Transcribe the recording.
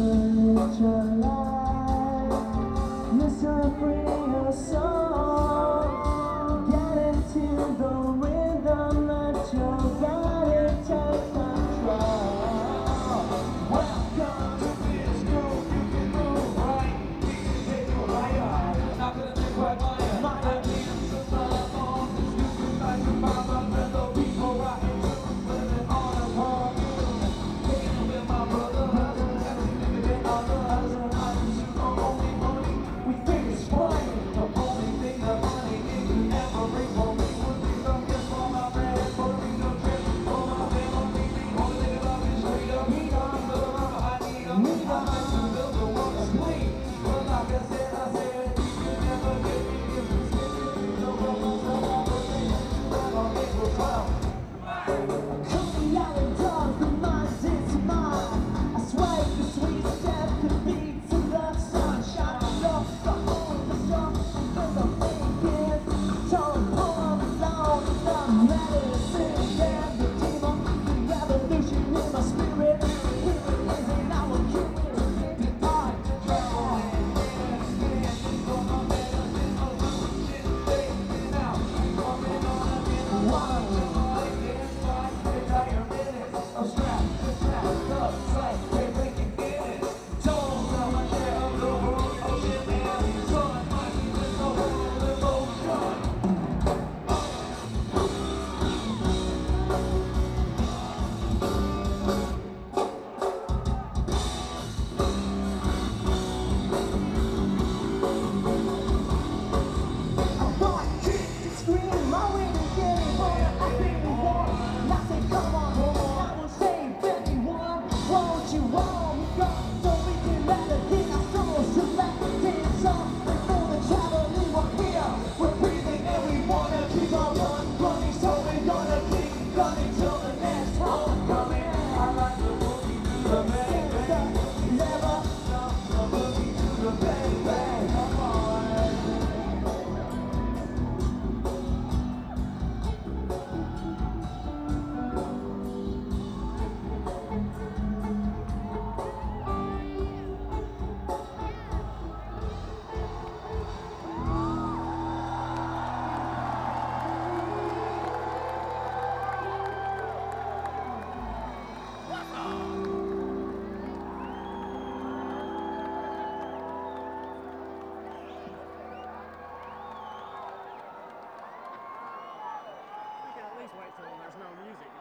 Such a life. Need a me. I like to build the music.